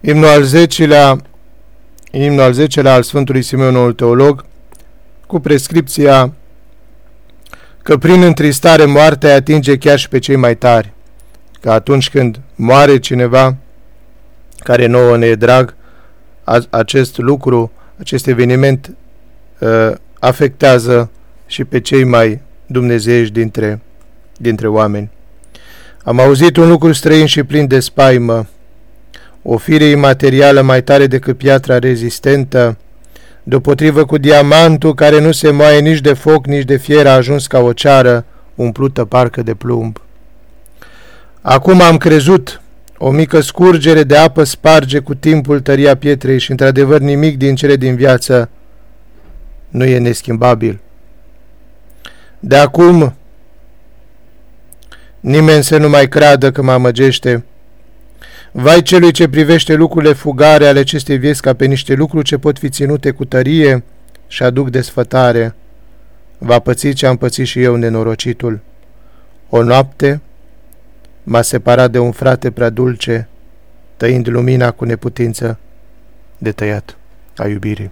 Imnul al zecelea, imnul al zecelea al Sfântului Simeon, noul teolog, cu prescripția că prin întristare moartea atinge chiar și pe cei mai tari, că atunci când moare cineva care nouă ne e drag, acest lucru, acest eveniment uh, afectează și pe cei mai dumnezeiești dintre, dintre oameni. Am auzit un lucru străin și plin de spaimă, o fire imaterială mai tare decât piatra rezistentă, deopotrivă cu diamantul care nu se moaie nici de foc, nici de fier, a ajuns ca o ceară umplută parcă de plumb. Acum am crezut, o mică scurgere de apă sparge cu timpul tăria pietrei și într-adevăr nimic din cele din viață nu e neschimbabil. De acum nimeni să nu mai creadă că mă amăgește, Vai celui ce privește lucrurile fugare ale acestei vieți ca pe niște lucruri ce pot fi ținute cu tărie și aduc desfătare. Va păți ce am pățit și eu, nenorocitul. O noapte m-a separat de un frate prea dulce, tăind lumina cu neputință de tăiat a iubirii.